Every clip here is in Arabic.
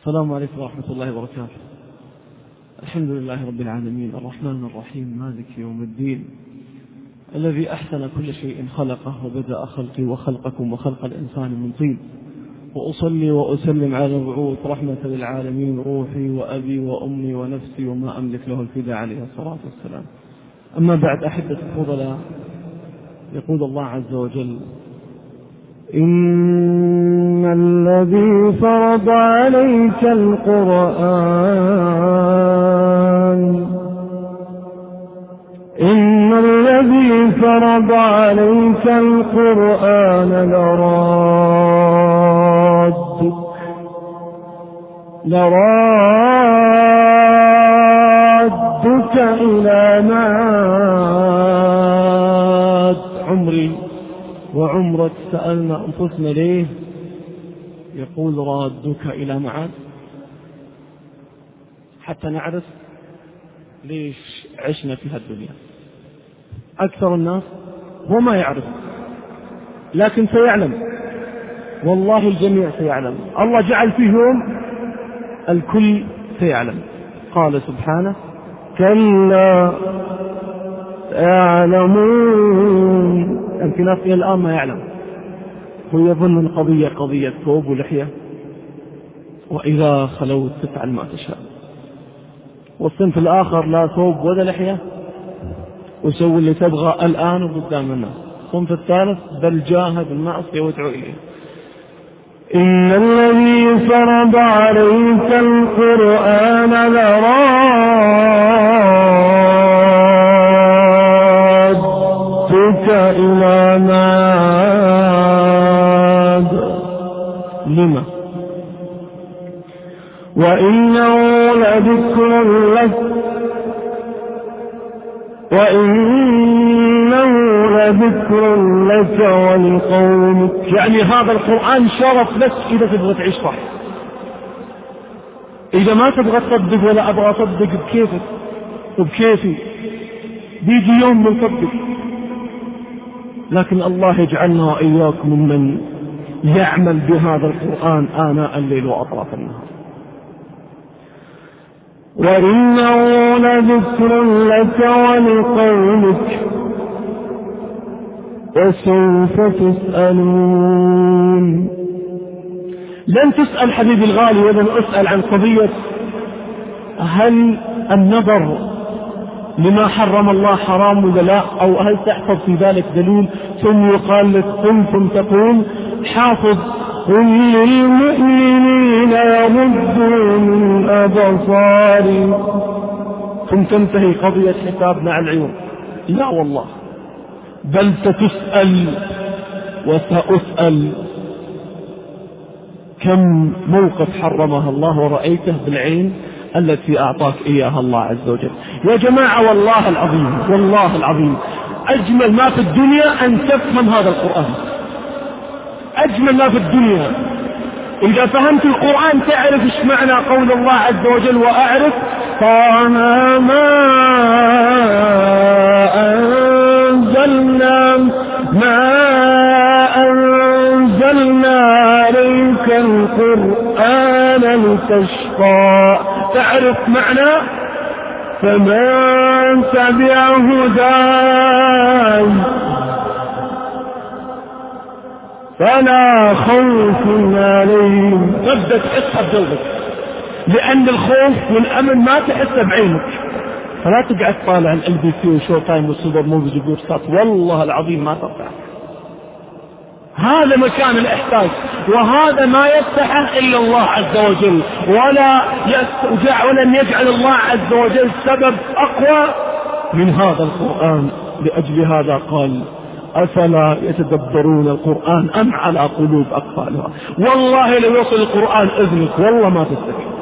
السلام عليكم ورحمة الله وبركاته. الحمد لله رب العالمين الرحمن الرحيم مالك يوم الدين الذي أحسن كل شيء خلقه وبدأ خلقي وخلقكم وخلق الإنسان من طين. وأصلي وأسلم على المبعوث رحمة للعالمين روحي وأبي وأمي ونفسي وما أملك له الفداء عليه الصلاة والسلام. أما بعد أحبة الفضلاء يقول الله عز وجل إن الذي فرض عليك القرآن إن الذي فرض عليك القرآن لرادك لرادك إلى عمري وعمرك سألنا أنفسنا ليه؟ يقول رادك إلى معاد. حتى نعرف ليش عشنا في هالدنيا. أكثر الناس هو ما يعرف لكن سيعلم. والله الجميع سيعلم. الله جعل فيهم الكل سيعلم. قال سبحانه كلا. يعلمون. إلى الآن ما يعلم. هو يظن القضية قضية ثوب ولحية. وإذا خلوت تفعل ما تشاء والصنف الآخر لا ثوب ولا لحية. وسوي اللي تبغى الآن وقدام الناس. الصنف الثالث بل جاهد المعصية وادعو إليه. إن الذي فرض عليك القرآن لرادك إلى معاد لما؟ وإنه لذكر لك وإنه لذكر لك ولقومك. يعني هذا القرآن شرف لك إذا تبغى تعيش صح. إذا ما تبغى تصدق ولا أبغى أصدق بكيفك وبكيفي بيجي يوم بنصدق لكن الله يجعلنا وإياكم ممن يعمل بهذا القرآن آناء الليل وأطراف النهار. وإنه لذكر لك ولقومك وسوف تسألون. لن تسأل حبيبي الغالي ولن أسأل عن قضية. هل النظر لما حرم الله حرام ولا لا؟ أو هل تحفظ في ذلك دليل؟ ثم يقال لك قل ثم تقول حافظ قل للمؤمنين يغضوا من أبصارهم. ثم تنتهي قضية حساب مع العيون. لا والله. بل ستسأل وسأسأل. كم موقف حرمها الله ورأيته بالعين؟ التي أعطاك إياها الله عز وجل. يا جماعة والله العظيم والله العظيم. أجمل ما في الدنيا أن تفهم هذا القرآن. أجمل ما في الدنيا. إذا فهمت القرآن تعرف إيش معنى قول الله عز وجل وأعرف طه ما أنزلنا ما أنزلنا عليك القرآن لتشقى. تعرف معنى؟ فمن تبع هداي فلا خوف عليهم. تبدأ تحسها بقلبك لأن الخوف والأمن ما تحسه بعينك. فلا تقعد طالع LBC و Showtime وال Super Movies وبورسات والله العظيم ما تنفعك هذا مكان الإحساس وهذا ما يفتحه إلا الله عز وجل ولا ولم يجعل الله عز وجل سبب أقوى من هذا القرآن لأجل هذا قال أفلا يتدبرون القرآن أم على قلوب أقفالها؟ والله لو يصل القرآن إذنك والله ما تستفيد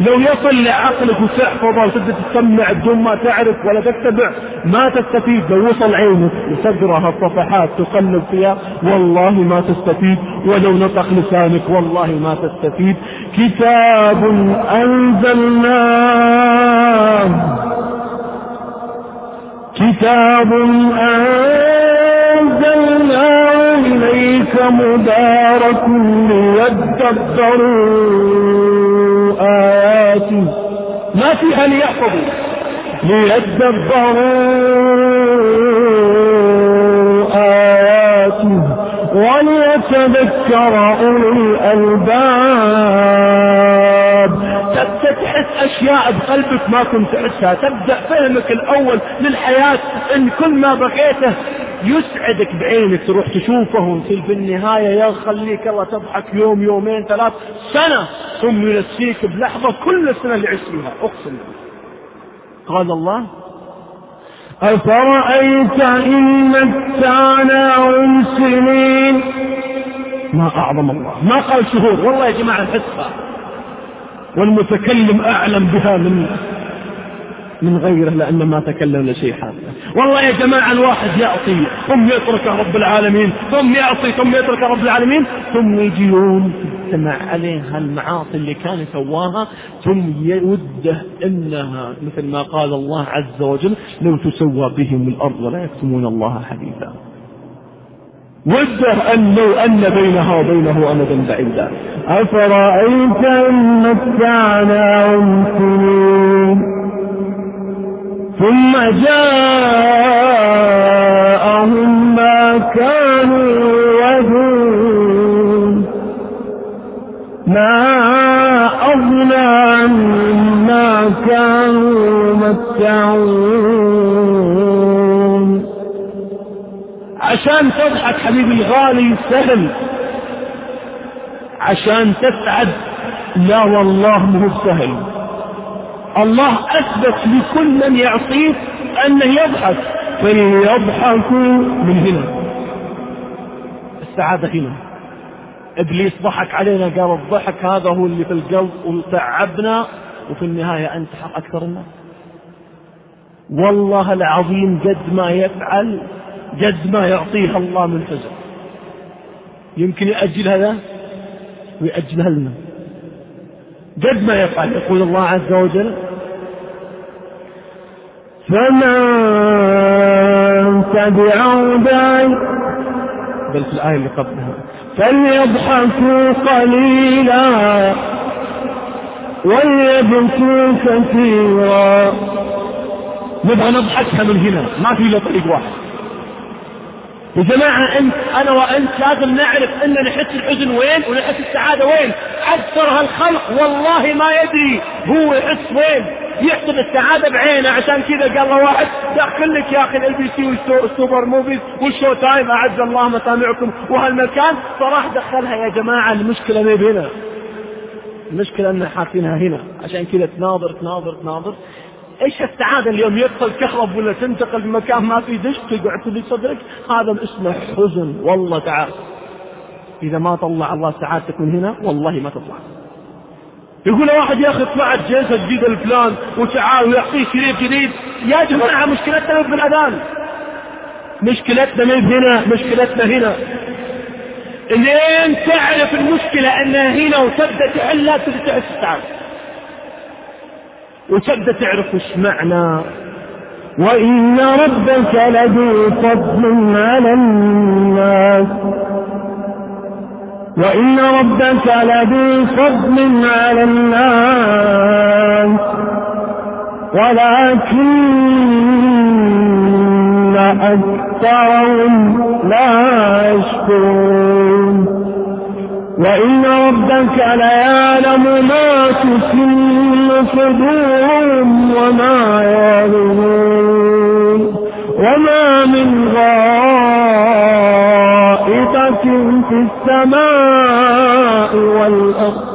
لو يصل لعقلك وتحفظه وتبدأ تسمع بدون ما تعرف ولا تتبع ما تستفيد. لو وصل عينك وتقرأ الصفحات تقلب فيها والله ما تستفيد. ولو نطق لسانك والله ما تستفيد. كتاب أنزلناه. كتاب أنزلناه إليك مبارك ليدبروا. ما فيها ليحفظوا ليدبروا آياته وليتذكر أولو الألباب. تحس أشياء بقلبك ما كنت تحسها. تبدأ فهمك الأول للحياة إن كل ما بقيته يسعدك بعينك تروح تشوفه وتصير في النهاية يخليك الله تضحك يوم يومين ثلاث سنة ثم ينسيك بلحظة كل السنة اللي عشت فيها. أقسم قال الله أفرأيت إن متعناهم سنين ما أعظم الله. ما قال شهور والله يا جماعة نحسها. والمتكلم أعلم بها من من غيره لأن ما تكلم لشيء حاصل. والله يا جماعة الواحد يعطي ثم يترك رب العالمين ثم يعطي ثم يترك رب العالمين ثم يجي يوم تجتمع عليه هالمعاصي اللي كان سواها ثم يوده إنها مثل ما قال الله عز وجل لو تسوى بهم الأرض ولا يكتمون الله حديثا. وده أن لو أن بينها وبينه أمدا بعيدا. أفرأيت إن متعناهم سنين ثم جاءهم ما كانوا يدون ما أغنى عنهم ما كانوا يمتعون. عشان تضحك حبيبي الغالي سهل عشان تسعد. لا والله مو سهل الله أثبت لكل من يعصيه أنه يضحك. فليضحكوا من هنا. السعادة هنا. إبليس ضحك علينا قال الضحك هذا هو اللي في القلب وتعبنا وفي النهاية أنت أكثر الناس. والله العظيم قد ما يفعل قد ما يعطيه الله من حزن يمكن يأجل هذا؟ ويأجلها لنا. قد ما يفعل يقول الله عز وجل فمن تبع هداي بل في الآية اللي قبلها فليضحكوا قليلا وليبكوا كثيرا. نبغى نضحكها من هنا ما في إلا طريق واحد. يا جماعة أنت أنا وأنت لازم نعرف أن نحس الحزن وين ونحس السعادة وين. أكثر هالخلق والله ما يدري هو يحس وين. يحسب السعادة بعينه عشان كذا قال له واحد دخل لك يا أخي LBC وال Super Movies وال Showtime أعز الله مسامعكم. وهالمكان فراح دخلها يا جماعة المشكلة ما هنا المشكلة أن حاطينها هنا. عشان كذا تناظر تناظر تناظر. إيش السعادة اليوم؟ يدخل كهرب ولا تنتقل بمكان ما في دش تقعد في صدرك؟ هذا اسمه حزن. والله تعالى إذا ما طلع الله سعادتك من هنا والله ما تطلع. يقول واحد يا أخي اطلعت جلسة جديدة الفلان وتعال ويعطيه شريط جديد. يا جماعة مشكلتنا مو بالاذان مشكلتنا مو هنا مشكلتنا هنا. لين تعرف المشكلة أنها هنا وتبدأ تحلها تبدا تحس السعادة. وتبدأ تعرف وش معنى. وإن ربك لذو فضل على الناس. وإن ربك لذو فضل على الناس. ولكن أكثرهم لا يشكرون. وإن ربك ليعلم ما تكن صدورهم وما يعلمون وما من غائبة في السماء والأرض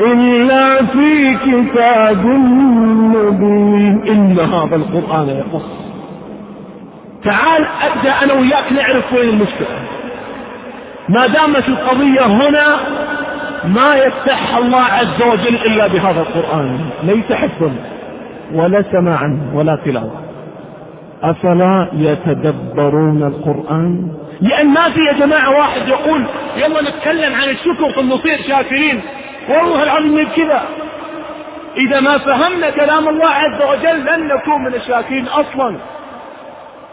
إلا في كتاب مبين. إن هذا القرآن يقص تعال أبدأ أنا وياك نعرف وين المشكلة. ما دامت القضية هنا ما يفتح الله عز وجل إلا بهذا القرآن. ليس حفظا ولا سماعا ولا تلاوة. أفلا يتدبرون القرآن؟ لأن ما في يا جماعة واحد يقول يلا نتكلم عن الشكر ثم نصير شاكرين. والله العظيم كذا. إذا ما فهمنا كلام الله عز وجل لن نكون من الشاكرين أصلا.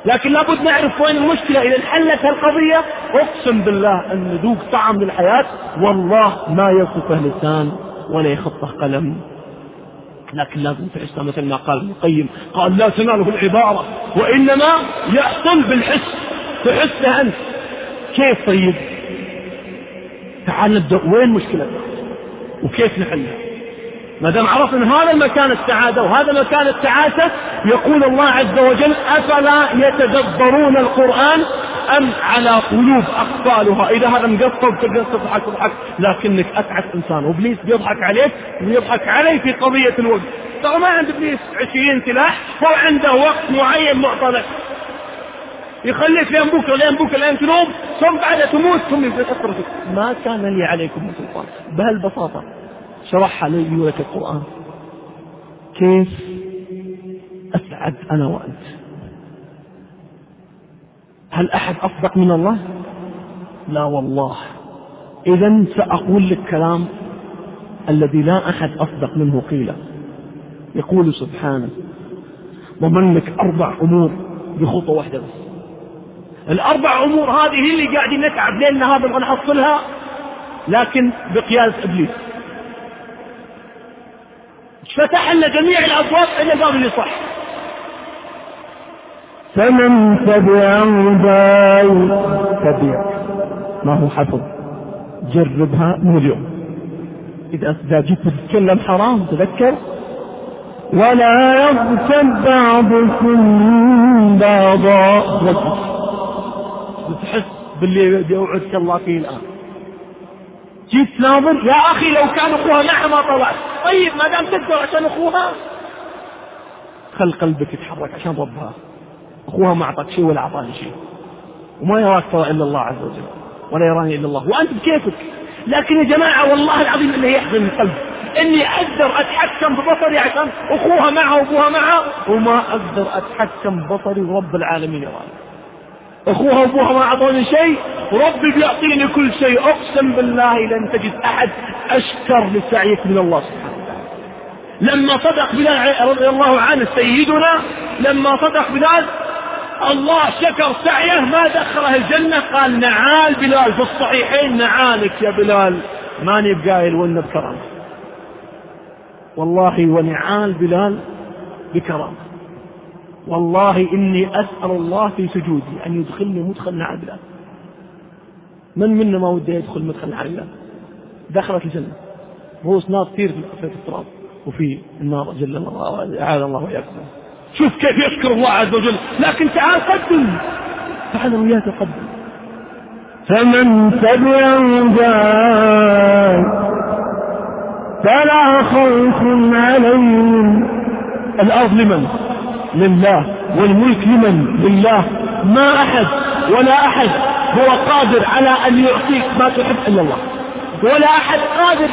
لكن لابد نعرف وين المشكلة. إذا انحلت هالقضية أقسم بالله أن نذوق طعم للحياة. والله ما يصفه لسان ولا يخطه قلم. لكن لازم تحسها مثل ما قال ابن القيم قال لا تناله العبارة وإنما يحصل بالحس. تحسه أنت. كيف طيب؟ تعال نبدأ. وين مشكلتنا وكيف نحلها؟ ما دام عرفنا هذا المكان السعادة وهذا مكان التعاسة يقول الله عز وجل أفلا يتدبرون القرآن أم على قلوب أقفالها؟ إذا هذا مقفل تقدر تضحك تضحك لكنك أتعس إنسان. وإبليس بيضحك عليك ويضحك علي في قضية الوقت. ترى ما عند إبليس عشرين سلاح هو عنده وقت معين معطى لك يخليك لين بكرة لين بكرة لين تنوم ثم بعد تموت ثم يتركك ما كان لي عليكم من سلطان. بهالبساطة. شرحها لي ولك القرآن. كيف أسعد أنا وأنت؟ هل أحد أصدق من الله؟ لا والله. إذا سأقول لك كلام الذي لا أحد أصدق منه قيل. يقول سبحانه ضمن لك أربع أمور بخطوة واحدة بس. الأربع أمور هذه اللي قاعدين نتعب ليلنا هذا نبغى نحصلها لكن بقيادة إبليس. فتح لنا جميع الأبواب إلا الباب اللي صح. فمن تبع هداي تبع. ما هو حفظ؟ جربها من اليوم. إذا إذا جيت تتكلم حرام تذكر. ولا يغتب بعضكم بعضا. وتحس باللي بدي أوعدك الله فيه الآن. جيت تناظر يا أخي لو كان أخوها معها ما طلعت. طيب ما دام تقدر عشان أخوها. خل قلبك يتحرك عشان ربها. أخوها ما أعطاك شيء ولا أعطاني شيء. وما يراك ترى إلا الله عز وجل ولا يراني إلا الله. وأنت بكيفك. لكن يا جماعة والله العظيم إنه يحزن القلب إني أقدر أتحكم ببصري عشان أخوها معها وأبوها معها وما أقدر أتحكم ببصري ورب العالمين يراني أخوها وابوها ما أعطوني شيء ربي بيعطيني كل شيء. أقسم بالله لن تجد أحد أشكر لسعيك من الله سبحانه لما صدق بلال رضي الله عنه سيدنا لما صدق بلال الله شكر سعيه ما دخله الجنة. قال نعال بلال في الصحيحين نعالك يا بلال. ماني بقايل وإن بكرامة. والله ونعال بلال بكرامة. والله إني أسأل الله في سجودي أن يدخلني مدخل بلال من منا ما وده يدخل مدخل بلال دخلت الجنة. رؤوس نار كثير في التراب وفي النار جل الله أعاذ الله وإياكم. شوف كيف يشكر الله عز وجل. لكن تعال قدم. تعال وياه تقدم فمن تبع هداي فلا خوف عليهم. الأرض لمن؟ لله والملك لمن؟ لله. ما أحد ولا أحد هو قادر على أن يعطيك ما تحب إلا الله. ولا أحد قادر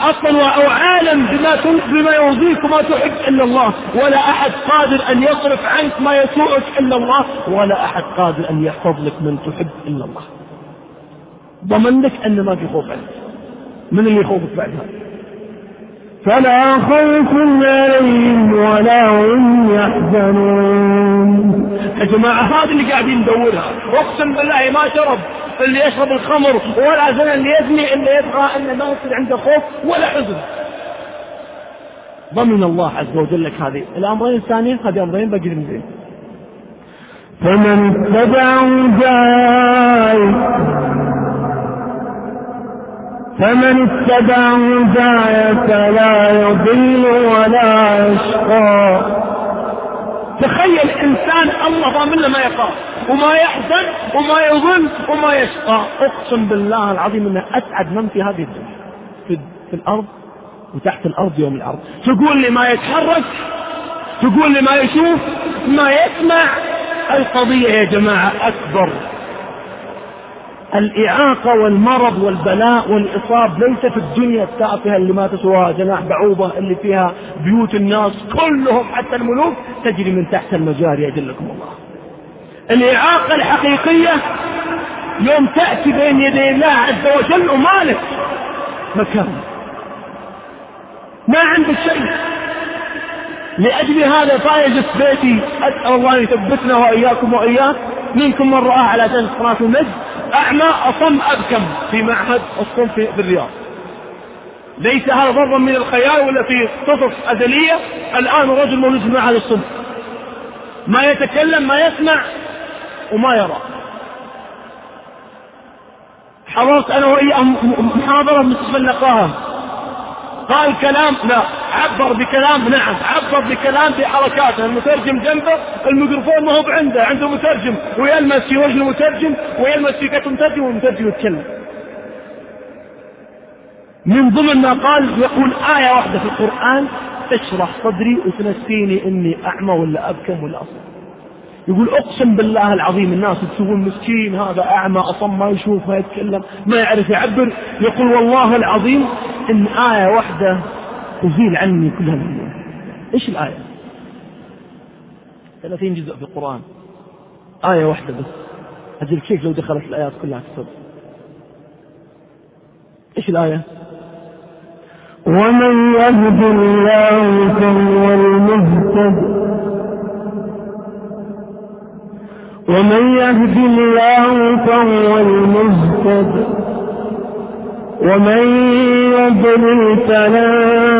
أصلا أو عالم بما بما يرضيك وما تحب إلا الله. ولا أحد قادر أن يصرف عنك ما يسوءك إلا الله. ولا أحد قادر أن يحفظ لك من تحب إلا الله. ضمن لك أن ما في خوف عنك من اللي يخوفك بعد هذا فلا خوف عليهم ولا هم يحزنون. يا جماعة هذه اللي قاعدين ندورها. أقسم بالله ما شرب اللي يشرب الخمر ولا زنا اللي يزني اللي يبغى انه ما يصير عنده خوف ولا حزن. ضمن الله عز وجل لك هذه. الأمرين الثانيين هذه أمرين باقي زين فمن اتبع هداي فمن اتبع هداي فلا يضل ولا يشقى. تخيل إنسان الله ضامن ما يخاف وما يحزن وما يظن وما يشقى. أقسم بالله العظيم انه اسعد من في هذه الدنيا. في, في الأرض وتحت الأرض يوم الأرض. تقول لي ما يتحرك تقول لي ما يشوف ما يسمع. القضية يا جماعة أكبر. الإعاقة والمرض والبلاء والإصاب ليس في الدنيا التافهة اللي ما تسواها جناح بعوضة اللي فيها بيوت الناس كلهم حتى الملوك تجري من تحت المجاري أجلكم الله. الإعاقة الحقيقية يوم تأتي بين يدي الله عز وجل ومالك مكان. ما عندك شيء. لأجل هذا فايز بيتي أسأل الله يثبتنا وإياكم وإياك. منكم من رآه على جنة قناة المجد. أعمى أصم أبكم في معهد الصم في الرياض ليس هذا ضربا من الخيال ولا في قصص أزلية. الآن الرجل موجود في المعهد الصبح ما يتكلم ما يسمع وما يرى. حضرت أنا وإياه محاضرة مستشفى النقاهة قال كلام لا. عبر بكلام نعم عبر بكلام بحركاته. المترجم جنبه الميكروفون ما هو عنده عنده مترجم. ويلمس في وجه المترجم ويلمس في كتف المترجم والمترجم يتكلم. من ضمن ما قال يقول آية واحدة في القرآن تشرح صدري وتنسيني إني أعمى ولا أبكم ولا أصم يقول أقسم بالله العظيم الناس تسوون مسكين هذا أعمى أصم ما يشوف ما يتكلم ما يعرف يعبر. يقول والله العظيم إن آية واحدة تزيل عني كل هالأمور إيش الآية؟ 30 جزء في القرآن. آية واحدة بس. أجل كيف لو دخلت الآيات كلها في الصدر إيش الآية؟ ومن يهد الله فهو المهتد. ومن يهد الله فهو المهتد. ومن يضلل فلن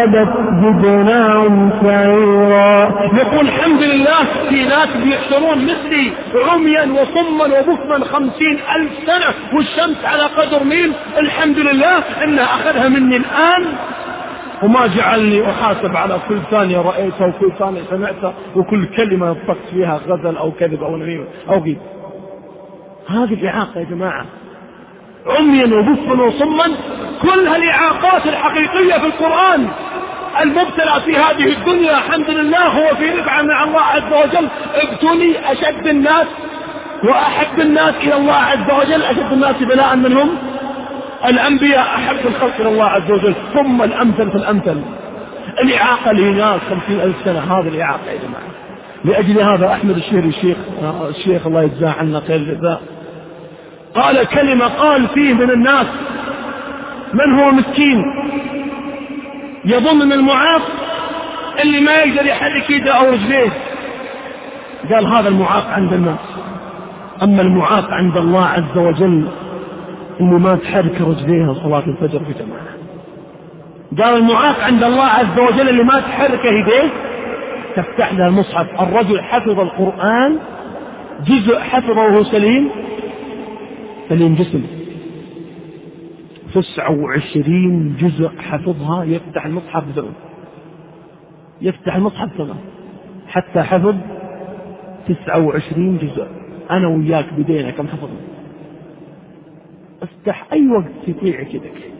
خبت زدناهم سعيرا. يقول الحمد لله في ناس بيحشرون مثلي عميا وصما وبكما خمسين ألف سنة والشمس على قدر ميل الحمد لله إنها أخذها مني الآن. وما جعلني أحاسب على كل ثانية رأيتها وكل ثانية سمعتها وكل كلمة نطقت فيها غزل أو كذب أو نميمة أو غيب. هذه الإعاقة يا جماعة. عميا وبكما وصما كل هالإعاقات الحقيقية في القرآن المبتلى في هذه الدنيا. الحمد لله هو في رفعة مع الله عز وجل. ابتلي أشد الناس وأحب الناس إلى الله عز وجل. أشد الناس بلاء منهم. الأنبياء أحب الخلق إلى الله عز وجل. ثم الأمثل فالأمثل الإعاقة لناس خمسين ألف سنة. هذه الإعاقة يا جماعة. لأجل هذا أحمد الشهري الشيخ الشيخ الله يجزاه عنا خير الجزاء. قال كلمة قال فيه من الناس من هو مسكين يظن المعاق اللي ما يقدر يحرك يده أو رجليه. قال هذا المعاق عند الناس. أما المعاق عند الله عز وجل اللي ما تحرك رجليها صلاة الفجر في جماعة. قال المعاق عند الله عز وجل اللي ما تحرك يديه تفتح له المصحف. الرجل حفظ القرآن جزء حفظه سليم سليم جسم. تسعة وعشرين جزء حفظها يفتح المصحف ذنب يفتح المصحف ذنب حتى حفظ تسعة وعشرين جزء. أنا وياك بدينا كم حفظنا. افتح أي وقت يطيع كذك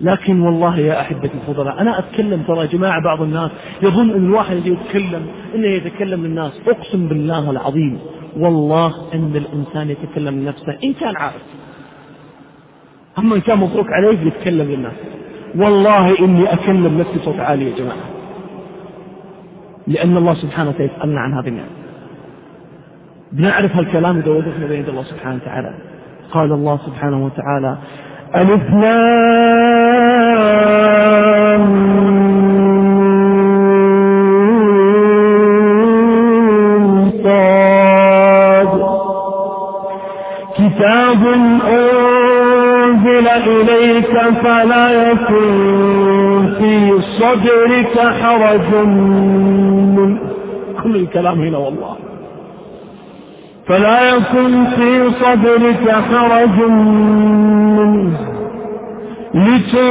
لكن والله يا أحبتي الفضلاء أنا أتكلم ترى جماعة بعض الناس يظن أن الواحد يتكلم أنه يتكلم للناس. أقسم بالله العظيم والله أن الإنسان يتكلم لنفسه إن كان عارف. أما إن كان مبروك عليه يتكلم للناس والله إني أكلم نفسي صوت عالي يا جماعة. لأن الله سبحانه وتعالى يسألنا عن هذه النعمة. بنعرف هالكلام إذا وقفنا بين الله سبحانه وتعالى. قال الله سبحانه وتعالى ألف صدرك حرج من كل الكلام هنا والله. فلا يكن في صدرك حرج منه لتنذر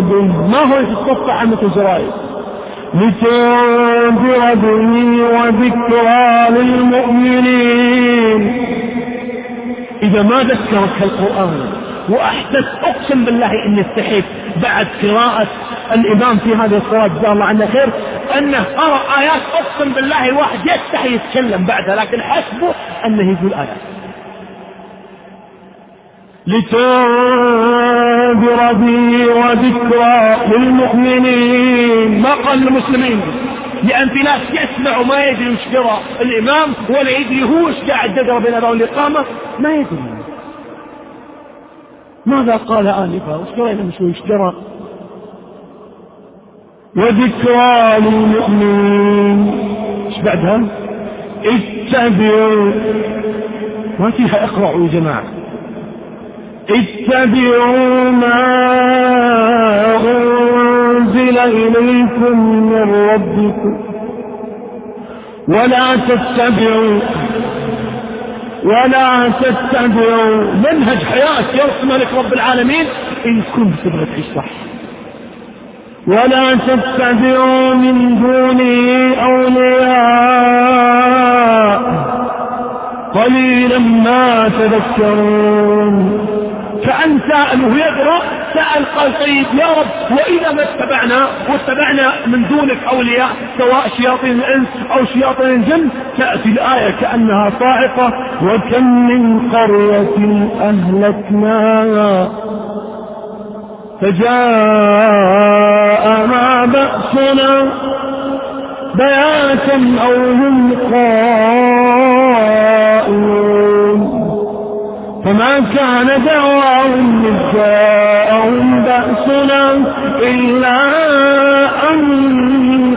به. ما هو يتصفى عن الجرائد لتنذر به وذكرى للمؤمنين. إذا ما ذكرك القرآن وأحدث أقسم بالله إني استحيت بعد قراءة الإمام في هذه الصلاة. جزاه الله عنه خير. أنه قرأ آيات. أقسم بالله الواحد يستحي يتكلم بعدها لكن حسبه أنه يقول آيات. لتنذر به وذكرى للمؤمنين. ما قال للمسلمين؟ لأن في ناس يسمع وما يدري وش قرأ الإمام ولا يدري هو وش قاعد يقرأ بين الأذان والإقامة. ما يدري. ماذا قال آنفا؟ وش قرأنا مش قرأ وذكرى للمؤمنين. إيش بعدها؟ اتبعوا. ما فيها اقرأوا يا جماعة. اتبعوا ما أنزل إليكم من ربكم. ولا تتبعوا. ولا تتبعوا منهج حياة يرسم لك رب العالمين إن كنت تبغى تعيش صح ولا تتبعوا من دونه أولياء. قليلا ما تذكرون. سائل وهو يقرأ سأل قال طيب يا رب وإذا ما اتبعنا واتبعنا من دونك أولياء سواء شياطين الإنس أو شياطين الجن تأتي الآية كأنها صاعقة وكم من قرية أهلكناها فجاء ما بأسنا بياتا أو هم قائلون فما كان دعواهم إذ جاءهم بأسنا إلا أن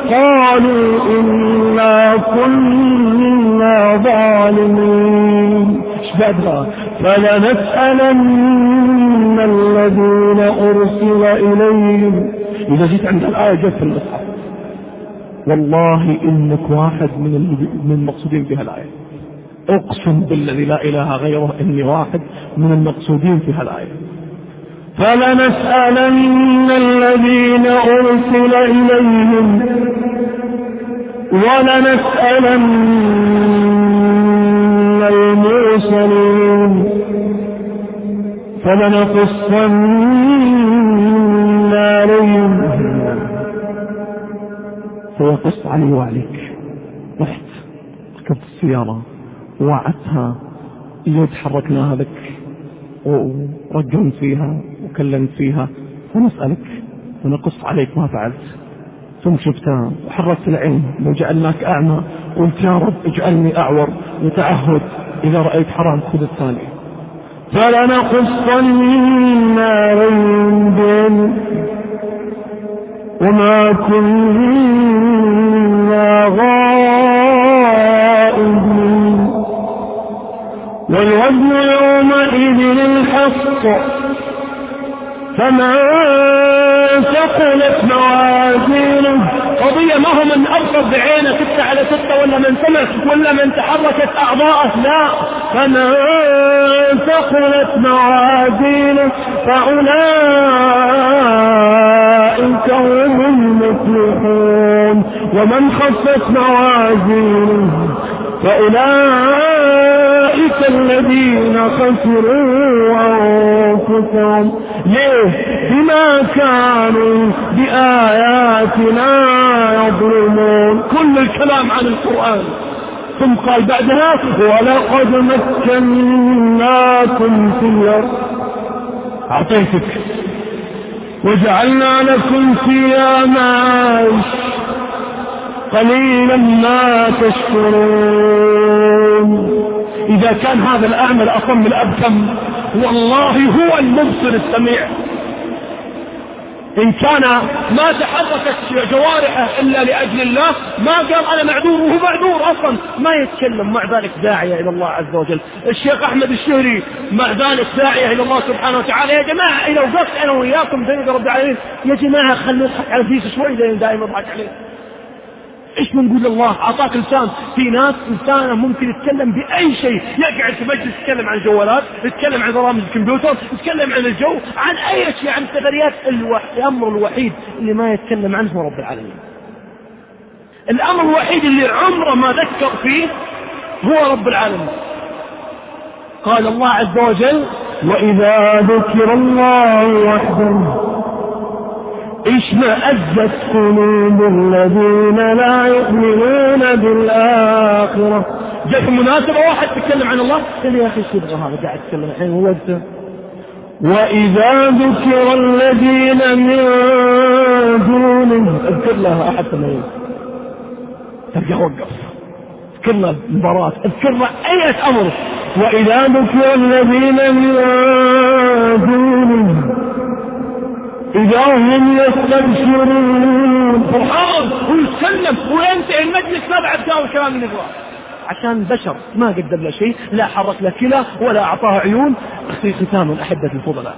قالوا إنا كنا ظالمين. فلنسألن الذين أرسل إليهم. إذا جيت عند الآية جت في المصحف. والله إنك واحد من المقصودين بها الآية. أقسم بالذي لا إله غيره إني واحد من المقصودين في هالآية. فلنسألن الذين أرسل إليهم ولنسألن المرسلين فلنقصن عليهم. سيقص علي وعليك. رحت. ركبت السيارة. ووعدتها إذا تحركناها لك ورجمت فيها وكلمت فيها. فنسألك ونقص عليك ما فعلت. ثم شفتها وحركت العين لو جعلناك أعمى. قلت يا رب اجعلني أعور وتعهد إذا رأيت حرام خذ الثاني فلنقصن بهم وما كنا غائبين والوزن يومئذ الحق. فمن ثقلت موازينه قضية ما هو من أبصر بعينه ستة على ستة ولا من سمع ولا من تحركت أعضاءه؟ لا. فمن ثقلت موازينه فأولئك هم المفلحون. ومن خفت موازينه فأولئك الذين خسروا أنفسهم. ليه؟ بما كانوا بآياتنا يظلمون. كل الكلام عن القرآن. ثم قال بعدها ولقد مكناكم في الأرض. أعطيتك. وجعلنا لكم فيها معايش قليلا ما تشكرون. إذا كان هذا الأعمى الأصم الأبكم والله هو المبصر السميع. إن كان ما تحركت جوارحه إلا لأجل الله ما قال أنا معذور وهو معذور أصلا. ما يتكلم مع ذلك داعية إلى الله عز وجل. الشيخ أحمد الشهري مع ذلك داعية إلى الله سبحانه وتعالى. يا جماعة إذا وقفت أنا وإياكم بين رب العالمين. يا جماعة خلنا نضحك على فيس شوي دائما نضحك عليه. إيش بنقول لله؟ أعطاك لسان. في ناس لسانه ممكن يتكلم بأي شيء. يقعد في مجلس يتكلم عن الجوالات يتكلم عن برامج الكمبيوتر يتكلم عن الجو عن أي شيء عن التغريات. الأمر الوحيد اللي ما يتكلم عنه هو رب العالمين. الأمر الوحيد اللي عمره ما ذكر فيه هو رب العالمين. قال الله عز وجل وإذا ذكر الله وحده اشمأزت قلوب الذين لا يؤمنون بالآخرة. في مناسبة واحد تكلم عن الله قال يا أخي شو يبغى هذا قاعد يتكلم الحين هو وقته. وإذا ذكر الذين من دونه أذكر لها أحد ثمانين ترجع وقف. أذكر له مباراة. أذكر له أي أمر. وإذا ذكر الذين من دونه إذا هم يستبشرون فرحان ويتكلم وينتهي المجلس ما بعد جاوب كلام النبوة عشان بشر ما قدم له شيء لا حرك له كلى ولا أعطاه عيون. أختي ختاما أحبتي الفضلاء.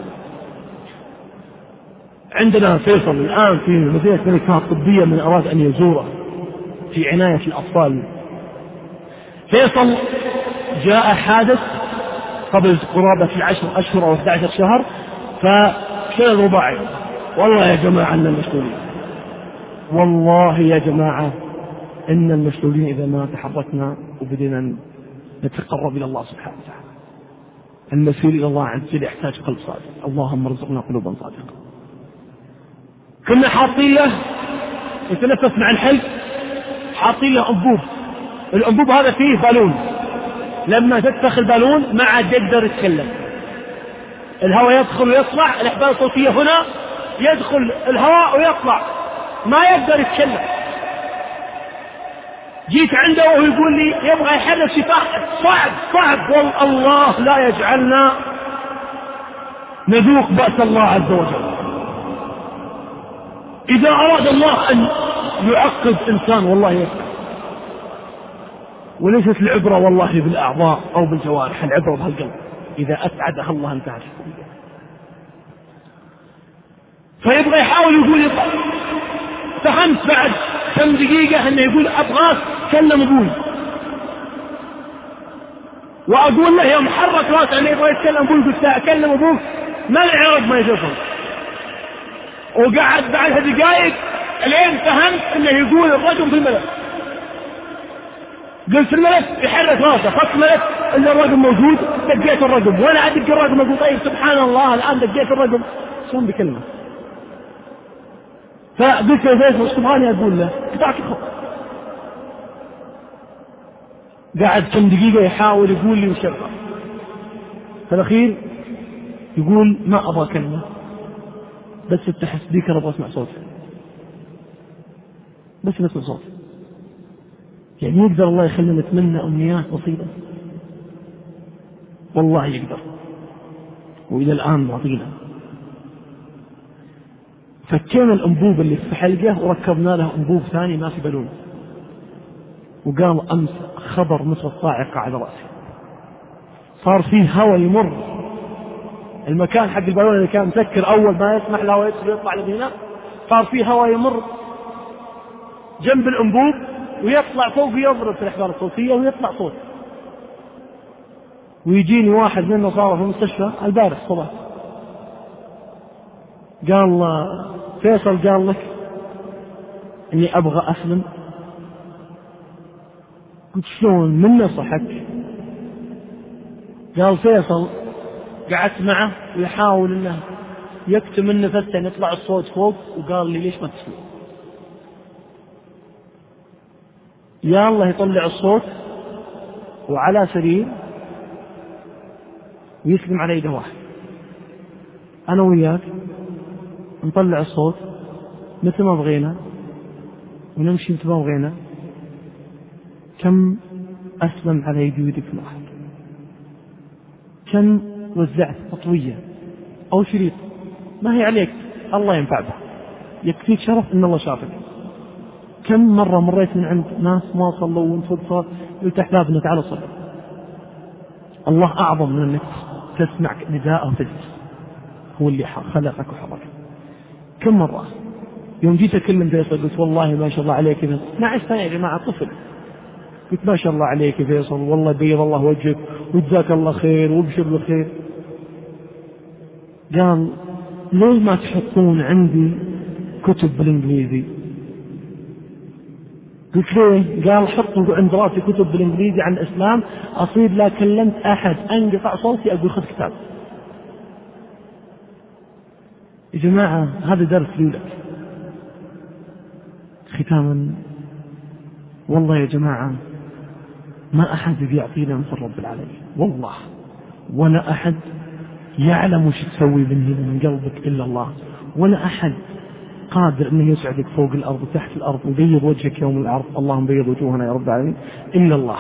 عندنا فيصل الآن في مدينة الملكات الطبية من أراد أن يزوره في عناية الأطفال. فيصل جاء حادث قبل قرابة العشر أشهر أو 11 شهر فشل رباعي. والله يا جماعة أن المسؤولين والله يا جماعة إن المسؤولين إذا ما تحركنا وبدينا نتقرب إلى الله سبحانه وتعالى. المسير إلى الله عز وجل يحتاج قلب صادق. اللهم ارزقنا قلوبا صادقة. كنا حاطين له يتنفس مع الحلق حاطين له أنبوب. الأنبوب هذا فيه بالون. لما تدخل البالون ما عاد يقدر يتكلم الهواء يدخل ويطلع الأحبال الصوتية هنا. يدخل الهواء ويطلع. ما يقدر يتكلم. جيت عنده وهو يقول لي يبغى يحرك شفاه صعب صعب. والله لا يجعلنا نذوق بأس الله عز وجل. إذا أراد الله أن يعقد إنسان والله يفعل وليست العبرة والله بالأعضاء أو بالجوارح. العبرة بهالقلب. إذا أسعدها الله انتهت. فيبغى يحاول يقول فهمت بعد كم دقيقة إنه يقول أبغاك كلم أبوي. وأقول له يوم حرك راسه إنه يبغى يتكلم أبوي قلت له أكلم أبوك. ما العرق ما يشوفه وقعد بعدها دقائق الين فهمت إنه يقول الرجل في الملف. قلت الملف يحرك راسه. خط ملف الا الرقم موجود دقيت الرقم. وأنا أدق الرقم أقول طيب سبحان الله الآن دقيت الرقم. شلون بكلمة؟ فقلت له ليش وش تبغاني أقول له؟ قطعت الخط قعد كم دقيقة يحاول يقول لي وشغل في الأخير يقول ما أبغى كلمة بس افتح سبيكر أبغى أسمع صوت بس نسمع صوت يعني يقدر الله يخلينا نتمنى أمنيات بسيطة؟ والله يقدر. وإلى الآن معطينا فكينا الأنبوب اللي في حلقة وركبنا له أنبوب ثاني ما في بالون وقال أمس خبر مثل الصاعقه على راسي صار فيه هواء يمر. المكان حق البالون اللي كان مسكر أول ما يسمح له يدخل يطلع لهنا صار فيه هواء يمر. جنب الأنبوب ويطلع فوق يضرب في الأحبال الصوتية ويطلع صوت. ويجيني واحد منا صار في المستشفى البارح الصبح قال فيصل قال لك إني أبغى أسلم؟ قلت شلون؟ من نصحك؟ قال فيصل قعدت معه ويحاول إنه يكتم النفس نفسه يطلع الصوت فوق وقال لي ليش ما تسلم؟ يا الله يطلع الصوت وعلى سرير ويسلم على يده واحد. أنا وياك نطلع الصوت مثل ما بغينا ونمشي مثل ما بغينا. كم أسلم على يدي ويدك واحد كم وزعت تطوية أو شريط؟ ما هي عليك الله ينفع به يكفيك شرف إن الله شافك. كم مرة مريت من عند ناس ما صلوا وانت فوق قلت احبابنا تعالوا صلوا الله أعظم من إنك تسمع نداءه وتجلس. هو اللي خلقك وحركك كم مرة؟ يوم جيت أكلم فيصل قلت والله ما شاء الله عليك 12 سنة يا جماعة طفل. قلت ما شاء الله عليك يا فيصل والله بيض الله وجهك وجزاك الله خير وابشر بالخير. قال ليه ما تحطون عندي كتب بالإنجليزي؟ قلت ليه؟ قال حطوا عند رأسي كتب بالإنجليزي عن الإسلام اصير لا كلمت أحد أنقطع صوتي أقول خذ كتاب. يا جماعة هذا درس لك ختاما والله يا جماعة ما أحد بيعطينا مثل رب العالمين. والله ولا أحد يعلم وش تسوي من من قلبك إلا الله. ولا أحد قادر أنه يسعدك فوق الأرض وتحت الأرض ويبيض وجهك يوم العرض. اللهم بيض وجوهنا يا رب العالمين. إلا الله.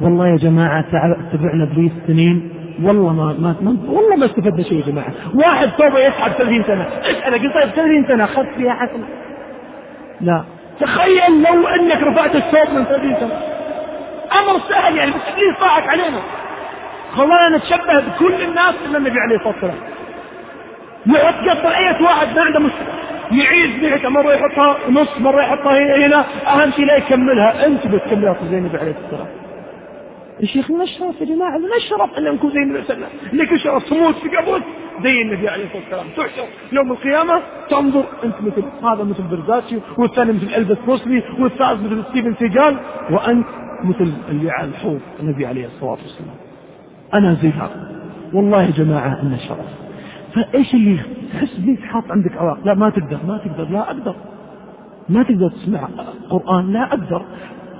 والله يا جماعة تبعنا ابليس سنين. والله ما ما, ما والله ما استفدنا شيء يا جماعة، واحد توبة يسحب 30 سنة، اساله قلت طيب 30 سنة اخذت فيها حسنه. لا، تخيل لو أنك رفعت الثوب من 30 سنة. أمر سهل يعني بس ابليس ضاعت علينا. خلانا نتشبه بكل الناس الا النبي عليه الصلاة والسلام. يحط قطر أي واحد ما عنده مشكلة. يعيد ذيك مرة يحطها نص مرة يحطها هنا أهم شيء لا يكملها أنت بتكملها زي النبي عليه الصلاة والسلام يا شيخ نشرف يا جماعة نشرف أن نكون زي النبي صلى الله عليه وسلم انك تشرف تموت في قبرك. زي النبي عليه الصلاة والسلام. تحشر. يوم القيامة تنظر أنت مثل هذا مثل فيرزاتشي والثاني مثل إلفيس بريسلي والثالث مثل ستيفن سيجال وأنت مثل اللي على الحوض النبي عليه الصلاة والسلام. أنا زي هذا والله يا جماعة أن شرف. فإيش اللي تحس بيك حاط عندك عواق لا ما تقدر ما تقدر لا أقدر. ما تقدر تسمع قرآن لا أقدر.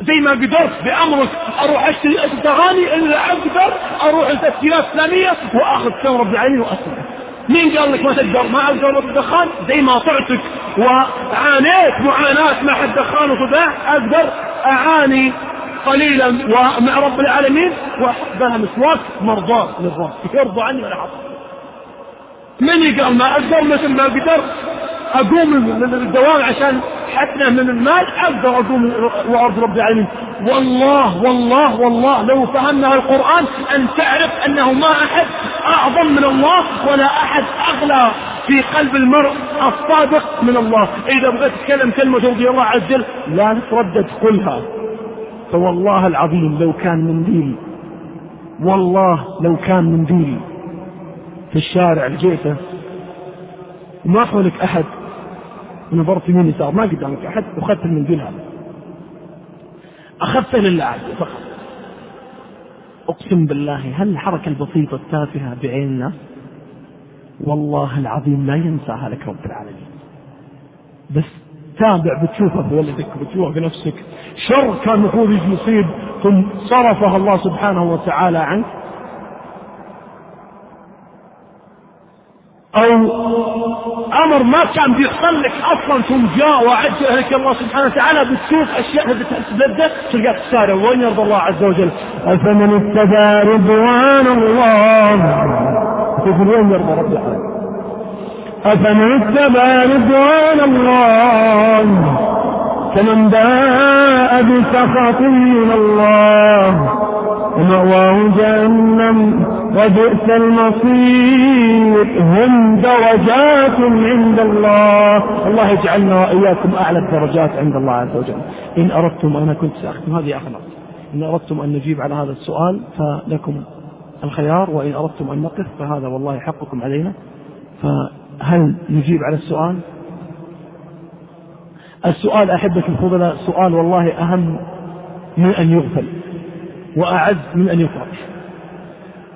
زي ما قدرت بأمرك أروح أشتري أغاني إلا أقدر أروح التسجيلات الإسلامية وآخذ كلام رب العالمين وأسمع مين قال لك ما تقدر؟ ما أقدر بالدخان زي ما طعتك وعانيت معاناة مع الدخان وصداع أقدر أعاني قليلا ومع رب العالمين وأحط لها مسواك مرضاة للرب. يرضى عني ولا حط من قال ما أقدر مثل ما قدر أقوم من الدوام عشان حتى من المال أقدر أقوم وأرض رب العالمين. والله والله والله لو فهمنا القرآن أن تعرف أنه ما أحد أعظم من الله ولا أحد أغلى في قلب المرء الصادق من الله. إذا بغيت تتكلم كلمة ترضي الله عز وجل لا تتردد قلها. فوالله العظيم لو كان منديل والله لو كان منديل في الشارع لقيته وما حولك أحد. ونظرت يمين يسار ما قدامك أحد؟ وأخذت المنديل هذا. أخذته لله عز فقط أقسم بالله هل الحركة البسيطة التافهة بعين الناس والله العظيم لا ينساها لك رب العالمين. بس تابع بتشوفه في ولدك بتشوفه في نفسك. شر كان المفروض يصيب ثم صرفه الله سبحانه وتعالى عنك. أو أمر ما كان بيحصل لك أصلا ثم جاء وعجل لك الله سبحانه وتعالى بتشوف أشياء تبدا تلقاها تسارع وين يرضى الله عز وجل؟ أفمن اتبع رضوان الله؟ تقول وين يرضى رب العالمين؟ أفمن اتبع رضوان الله؟ كمن باء بسخط من الله؟ ومأواه جهنم؟ وبئس المصير. هم درجات عند الله. الله يجعلنا وإياكم أعلى الدرجات عند الله عز وجل. إن أردتم أنا كنت سأختم. هذه آخر إن أردتم أن نجيب على هذا السؤال فلكم الخيار وإن أردتم أن نقف فهذا والله حقكم علينا. فهل نجيب على السؤال؟ السؤال أحبة الفضلاء سؤال والله أهم من أن يغفل وأعز من أن يترك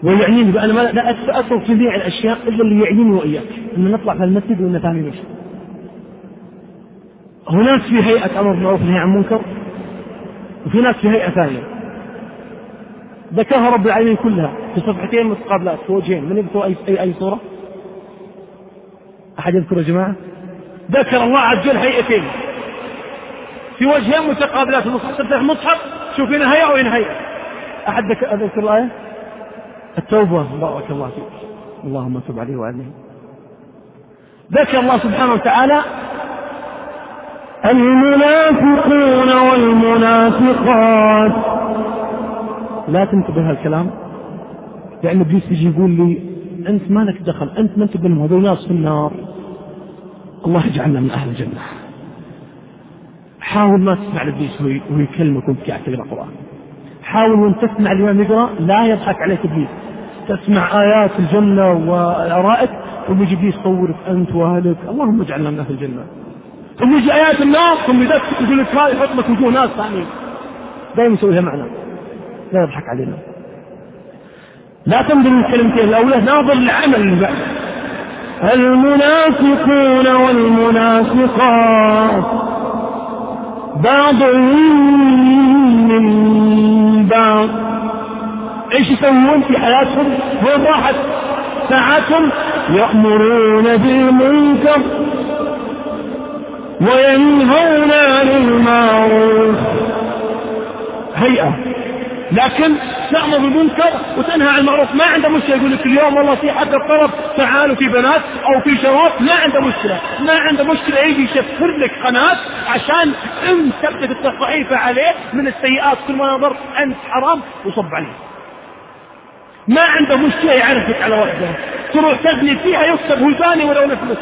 ويعنيني بأنا ما لا أترك جميع الأشياء إلا اللي يعنيني وإياك. أن نطلع من المسجد وأن فاهمين وش هناك في هيئة أمر بالمعروف ونهي عن منكر وفي ناس في هيئة ثانية. ذكرها رب العالمين كلها في صفحتين متقابلات في وجهين. من يذكر أي, أي, أي صورة؟ أحد يذكر يا جماعة؟ ذكر الله عز وجل هيئتين. في وجهين متقابلات في المصحف شوف هنا هيئة وهنا هيئة. أحد ذكر الآية؟ التوبة. بارك الله فيك. اللهم تب عليه وعليه ذكر الله سبحانه وتعالى المنافقون والمنافقات. لا تنتبه هالكلام لأن إبليس يجي يقول لي أنت ما لك دخل أنت ما منهم هذول ناس في النار. الله يجعلنا من أهل الجنة. حاول ما تسمع لإبليس وهو يكلمك وانت قاعد تقرا قرآن حاول وأنت تسمع الإمام يقرأ لا يضحك عليك إبليس. تسمع آيات الجنة والأرائك ثم يجي إبليس يصورك أنت وأهلك. اللهم اجعلنا من أهل الجنة. ثم يجي آيات النار ثم يدك يقول لك يحط لك وجوه ناس ثانيين. دائما يسويها معنا لا يضحك علينا. لا تنظر للكلمتين الأولى ناظر للعمل اللي بعد المنافقون والمنافقات. بعضهم من بعض. إيش يسوون في حياتهم؟ وين راحت؟ ساعاتهم يأمرون بالمنكر وينهون عن المعروف. هيئة. لكن تأمر بالمنكر وتنهى عن المعروف. ما عنده مشكلة يقول لك اليوم والله في حق الطرف تعالوا في بنات أو في شباب. ما عنده مشكلة. ما عنده مشكلة يجي يشفر لك قناة عشان أنت تكتب الصحيفة عليه من السيئات. كل ما نظرت أنت حرام وصب عليه. ما عنده مشكلة يعرفك على وحده. تروح تبني فيها يكتب هو ثاني ولو نفلس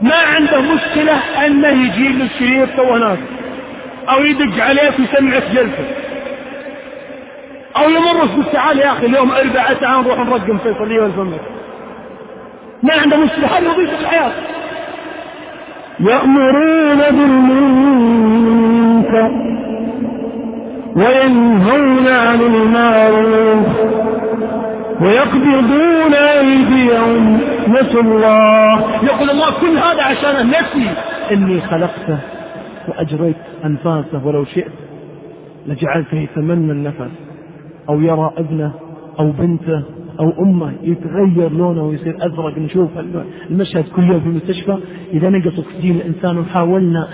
ما عنده مشكلة أنه يجيب لك شريط تو ناس أو يدق عليك ويسمعك جلسة. أو يمر يقول تعال يا أخي اليوم أربع تعال نروح نرقم فيصلية والفمك ما عنده مشكلة هذه وظيفة الحياة. يأمرون بالمنكر. وينهون عن المعروف ويقبضون أيديهم. نسوا الله. يقول الله كل هذا عشان نفسي إني خلقته وأجريت أنفاسه ولو شئت لجعلته يتمنى النفس أو يرى ابنه أو بنته أو أمة يتغير لونه ويصير أزرق. نشوف المشهد كل يوم في المستشفى. إذا نقص أكسجين الإنسان وحاولنا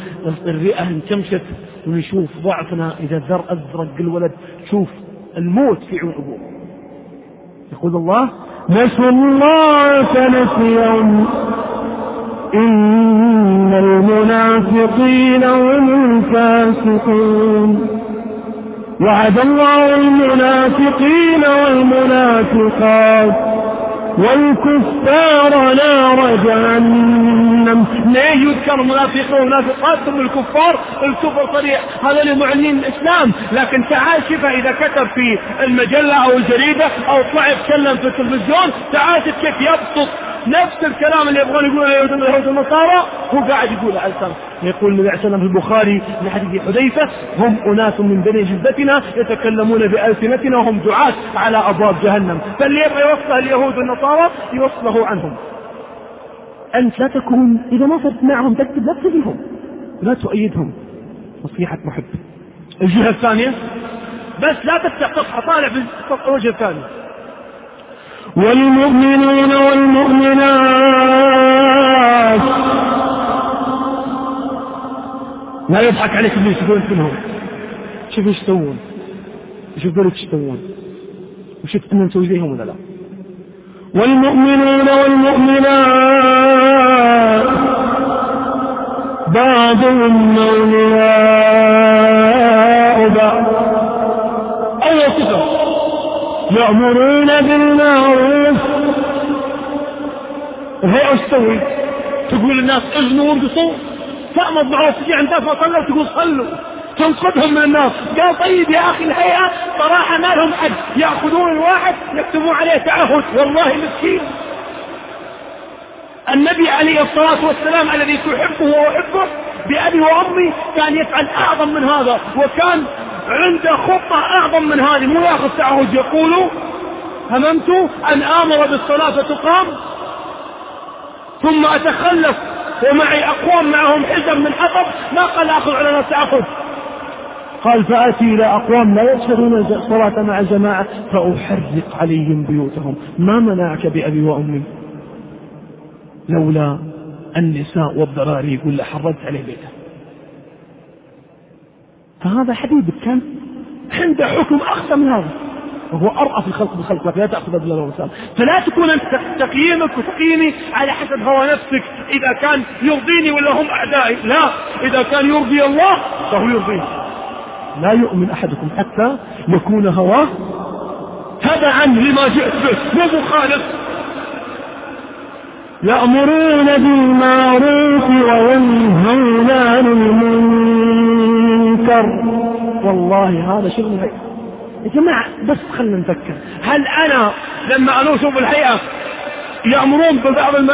الرئة تمشت ونشوف ضعفنا. إذا ذر أزرق الولد شوف الموت في عيون أبوه يقول الله نسوا الله فنسيهم. إن المنافقين هم الفاسقون. وعد الله المنافقين والمنافقات. والكفار نار جهنم. ليه يذكر المنافقون والمنافقات ثم الكفار الكفر صريح. هذا معلنين الإسلام. لكن تعال شوف إذا كتب في المجلة أو الجريدة أو طلع يتكلم في التلفزيون تعال كيف يبسط نفس الكلام اللي يبغون يقوله اليهود والنصارى هو قاعد يقوله على لسانه يقول النبي عليه الصلاه في البخاري من حديث حذيفة هم أناس من بني جدتنا يتكلمون بألسنتنا وهم دعاة على أبواب جهنم. فاللي يبغى يوصله اليهود والنصارى يوصله عنهم. أنت لا تكون إذا ما صرت معهم تكتب لا تسبهم لا تؤيدهم. نصيحة محب. الجهة الثانية بس لا تفتح صفحه طالع في الوجه الثاني. والمؤمنون والمؤمنات. لا يضحك عليك ابليس يقول انت منهم. شوف إيش يسوون. شوف دول إيش يسوون. وشوف ان نسوي زيهم ولا لا. والمؤمنون والمؤمنات بعضهم أولياء بعض أول صفة؟ يأمرون بالمعروف. وهي تسوي؟ تقول للناس اغنوا وارقصوا تأمر بالمعروف تجي عند ما صلوا تقول صلوا. تنقذهم من النار. قال طيب يا أخي الهيئة صراحة ما لهم حد يأخذون الواحد يكتبون عليه تعهد. والله مسكين. النبي عليه الصلاة والسلام الذي تحبه وأحبه بأبي وأمي كان يفعل أعظم من هذا وكان عنده خطة أعظم من هذه. مو يأخذ تعهد يقول هممت أن آمر بالصلاة فتقام ثم أتخلف ومعي أقوام معهم حزب من حطب ما قال أخذ على نفسي أخذ قال فآتي إلى أقوام لا يشهدون الصلاة مع الجماعة فأحرق عليهم بيوتهم. ما منعك بأبي وأمي؟ لولا النساء والضراري يقول لحررت عليه بيته. فهذا حبيبك كان عنده حكم أخشى من هذا. وهو أرأف الخلق بخلق لا تأخذ بالله والسلام فلا تكون أنت تقييمك وتقييمي على حسب هوى نفسك. إذا كان يرضيني ولا هم أعدائي. لا إذا كان يرضي الله فهو يرضيه لا يؤمن أحدكم حتى يكون هواه تبعا لما جئت به مو مخالف. يأمرون بالمعروف وينهون عن المنكر. والله هذا شغل يا جماعة بس خلنا نفكر. هل أنا لما أنا أشوف الهيئة يأمرون ببعض الم...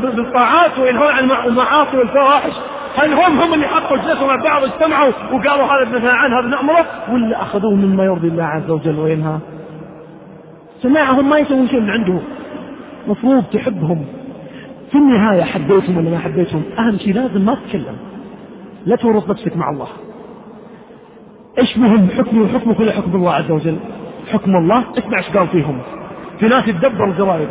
بالطاعات وينهون عن المعاصي والفواحش؟ هل هم هم اللي حطوا جلسوا مع بعض اجتمعوا وقالوا هذا بنهى عنه هذا نأمره؟ ولا أخذوه مما يرضي الله عز وجل وينهى؟ جماعة هم ما يسوون شيء من عندهم مفروض تحبهم. في النهاية حبيتهم ولا ما حبيتهم؟ أهم شيء لازم ما تتكلم. لا تورط نفسك مع الله. إيش مهم حكمي وحكمك ولا حكم الله عز وجل؟ حكم الله. اسمع إيش قال فيهم. في ناس يتدبر الجرايد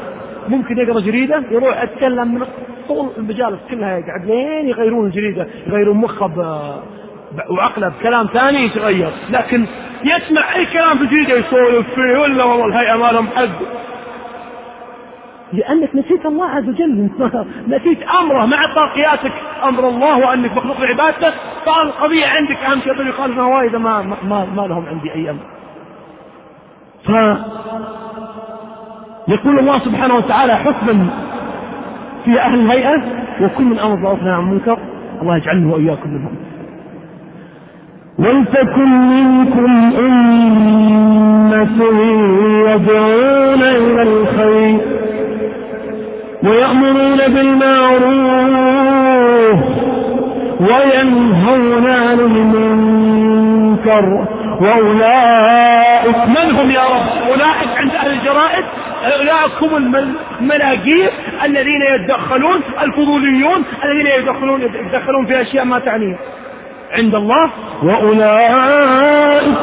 ممكن يقرأ جريدة يروح يتكلم من طول المجالس كلها يقعد لين يغيرون الجريده يغيرون مخه وعقله بكلام ثاني يتغير. لكن يسمع أي كلام في الجريدة يسولف فيه ولا والله الهيئة ما لهم حد. لأنك نسيت الله عز وجل. نسيت أمره. مع باقياتك أمر الله وأنك مخلوق لعبادته. صار القضية عندك أهم شيء يقال ما ما, ما, لهم عندي أي أمر. ف يقول الله سبحانه وتعالى حكما في أهل الهيئة وكل من أمر بالمعروف عن المنكر الله يجعلنا وإياكم منهم. ولتكن منكم أمة يدعون إلى الخير ويأمرون بالمعروف وينهون عن المنكر. وأولئك من هم يا رب؟ أولئك عند أهل الجرائد؟ أولئك هم الملاقيف الذين يتدخلون الفضوليون الذين يدخلون يتدخلون في أشياء ما تعنيه. عند الله. وأولئك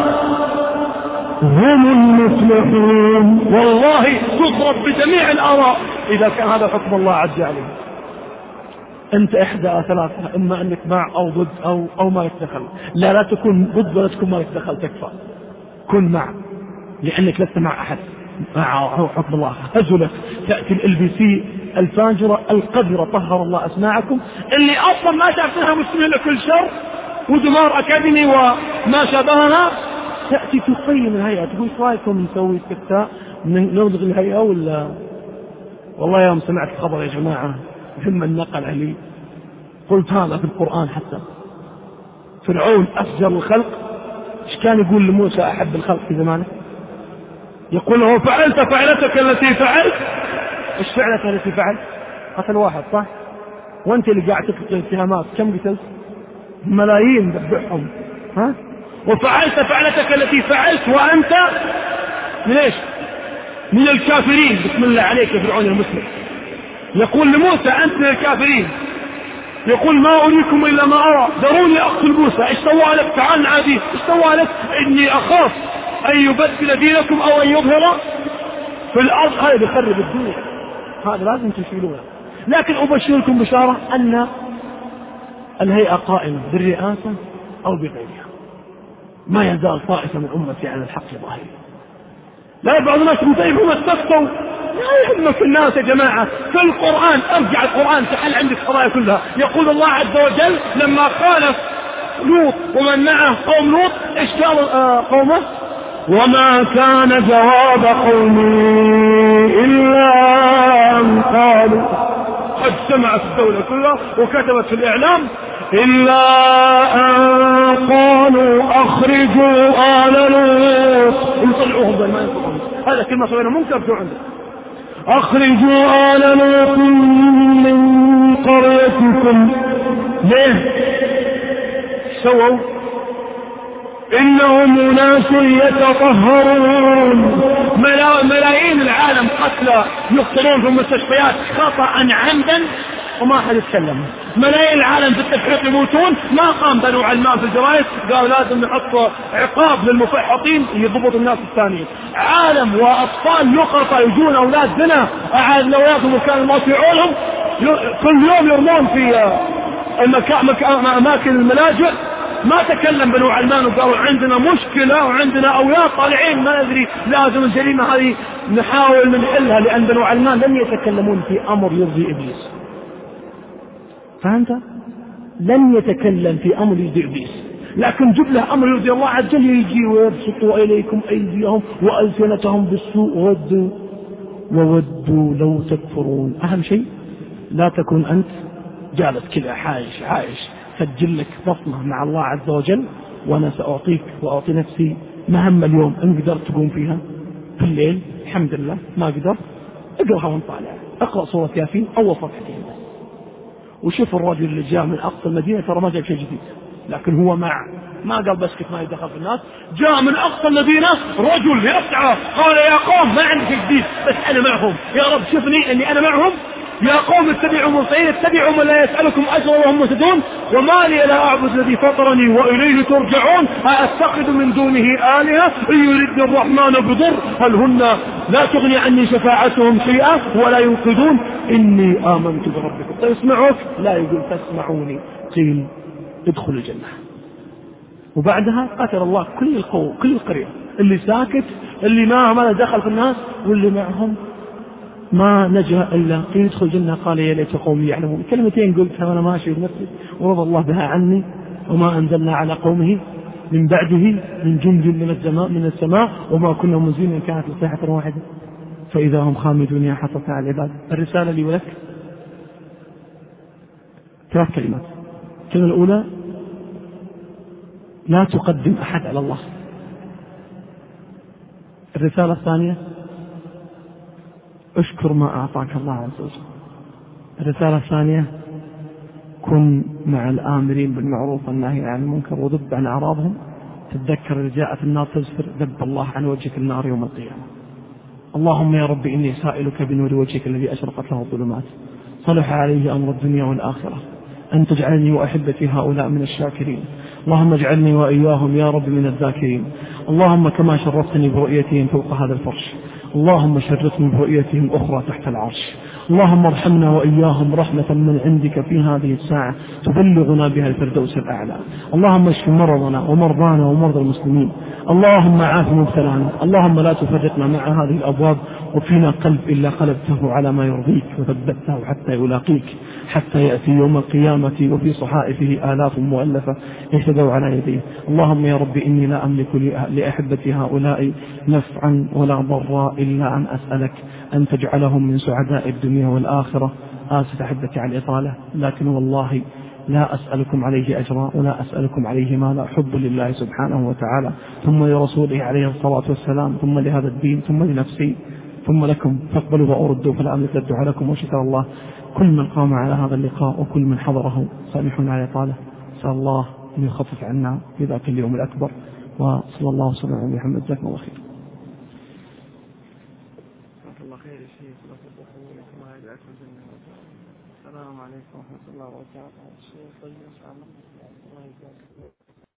هم المفلحون. والله تضرب بجميع الآراء. إذا كان هذا حكم الله عز وجل. أنت إحدى ثلاثة إما أنك مع أو ضد أو أو ما يتدخل. لا لا تكون ضد ولا تكون ما يتدخل تكفى. كن مع لأنك لست مع أحد. مع حكم الله. هزلت تأتي ال بي سي الفاجرة القذرة. طهر الله أسماعكم. اللي أصلا ما شافتها مسلمين لكل شر ودمار أكاديمي وما شابهها. تأتي تقيم الهيئة. تقول إيش رأيكم نسوي استفتاء؟ نلغي الهيئة ولا؟ والله يوم سمعت خبر يا جماعة ثم نقل علي. قلت هذا في القرآن حتى. فرعون أفجر الخلق. إيش كان يقول لموسى أحب الخلق في زمانه؟ يقول له فعلت فعلتك التي فعلت. إيش فعلتك التي فعلت؟ قتل واحد صح؟ وأنت اللي قاعد تقتل اتهامات كم قتلت؟ ملايين ذبحهم. ها؟ وفعلت فعلتك التي فعلت وأنت من إيش؟ من الكافرين. بسم الله عليك يا فرعون المسلم. يقول لموسى أنت من الكافرين. يقول ما أريكم إلا ما أرى. ذروني أقتل موسى. إيش سوى لك؟ تعال نعاديه. إيش سوى لك؟ إني أخاف. أن يبدل دينكم أو أن يظهر في الأرض. هذا بيخرب الدنيا هذا لازم تشيلونه. لكن أبشركم بشارة أن الهيئة قائمة بالرئاسة أو بغيرها. ما يزال طائفة من أمتي على الحق ظاهرين لا بعض الناس يقول طيب هم استفتوا. لا يهمك الناس يا جماعة. في القرآن أرجع القرآن تحل عندك القضايا كلها. يقول الله عز وجل لما خالف لوط ومن معه قوم لوط إيش قال آه قومه؟ وما كان جواب قومي إلا أن قالوا قد سمعت الدولة كلها وكتبت في الإعلام إلا أن قالوا أخرجوا آل لوط. يطلعوهم زي ما ينطقون هذا كلمة صغيرة منكر شو عندك أخرجوا آل لوط من قريتكم. ليه؟ سووا إنهم أناس يتطهرون. ملايين العالم قتلى يقتلون في المستشفيات خطأ عمدا وما حد يتكلم. ملايين العالم في التفحيط يموتون. ما قام بنو علمان في الجرايد قالوا لازم نحط عقاب للمفحطين. يضبط الناس الثانيين. عالم وأطفال يقرطى يجون أولاد زنا. أعاد اولادهم وكان الموت يعولهم كل يوم يرمون في أماكن الملاجئ. ما تكلم بنو علمان وقالوا عندنا مشكلة وعندنا أولاد طالعين ما ندري لازم الجريمة هذه نحاول نحلها لأن بنو علمان لم يتكلمون في أمر يرضي إبليس. فهمت؟ لم يتكلم في أمر يرضي إبليس. لكن جب له أمر يرضي الله عز وجل يجي ويبسطوا إليكم أيديهم وألسنتهم بالسوء ودوا. وودوا لو تكفرون. أهم شيء لا تكون أنت جالس كذا عايش عايش سجل لك بصمة مع الله عز وجل وأنا سأعطيك وأعطي نفسي مهمة اليوم. إن قدرت تقوم فيها في الليل الحمد لله. ما قدرت اقرأها وانت طالع اقرأ سورة ياسين أول صفحتين وشوف الرجل اللي جاء من أقصى المدينة ترى ما جاب شيء جديد. لكن هو مع. ما قال بسكت ما يدخل في الناس. جاء من أقصى المدينة رجل يسعى قال يا قوم ما عندي شيء جديد بس أنا معهم. يا رب شوفني أني أنا معهم. يا قوم اتبعوا مرسلين اتبعوا من لا يسألكم أجرا وهم مهتدون. وما لي لا أعبد الذي فطرني وإليه ترجعون. أأتخذ من دونه آلهة إن يردني الرحمن بضر؟ هل هن لا تغني عني شفاعتهم شيئا ولا ينقذون؟ إني آمنت بربكم. طيب اسمعوك لا يقول تسمعوني. قيل ادخل الجنة. وبعدها قتل الله كل القوم كل القرية. اللي ساكت اللي ما ما دخل في الناس واللي معهم ما نجا إلا قيل يدخل الجنة. قال يا ليت قومي يعلمون. كلمتين قلتها وأنا ماشي بنفسي ورضى الله بها عني وما أنزلنا على قومه من بعده من جند من السماء من السماء وما كنا منزلين. كانت لصيحة واحدة. فإذا هم خامدون يا حسرة على العباد. الرسالة لي ولك ثلاث كلمات. الكلمة الأولى لا تقدم أحد على الله. الرسالة الثانية أشكر ما أعطاك الله عز وجل. الرسالة الثانية كن مع الآمرين بالمعروف والنهي عن المنكر وذب عن أعراضهم. تتذكر إذا جاءت النار تزفر ذب الله عن وجهك النار يوم القيامة. اللهم يا رب إني سائلك بنور وجهك الذي أشرقت له الظلمات. صلح عليه أمر الدنيا والآخرة. أن تجعلني وأحبتي هؤلاء من الشاكرين. اللهم اجعلني وإياهم يا رب من الذاكرين. اللهم كما شرفتني برؤيتهم فوق هذا الفرش. اللهم شرفني برؤيتهم أخرى تحت العرش. اللهم ارحمنا وإياهم رحمة من عندك في هذه الساعة تبلغنا بها الفردوس الأعلى. اللهم اشف مرضنا ومرضانا ومرضى المسلمين. اللهم عاف مبتلانا. اللهم لا تفرقنا مع هذه الأبواب وفينا قلب إلا قلبته على ما يرضيك وثبته حتى يلاقيك. حتى يأتي يوم القيامة وفي صحائفه آلاف مؤلفة اهتدوا على يديه. اللهم يا رب إني لا أملك لأحبتي هؤلاء نفعا ولا ضرا إلا أن أسألك. أن تجعلهم من سعداء الدنيا والآخرة. آسف أحبتي على الإطالة لكن والله لا أسألكم عليه أجرا ولا أسألكم عليه مالا. حب لله سبحانه وتعالى. ثم لرسوله عليه الصلاة والسلام ثم لهذا الدين ثم لنفسي ثم لكم. فاقبلوا وأردوا فلا أملك الدعاء لكم وشكر الله. كل من قام على هذا اللقاء وكل من حضره سامحون على إطالة نسأل الله أن يخفف عنا في ذاك اليوم الأكبر. وصلى الله وسلم على محمد. جزاكم الله خير.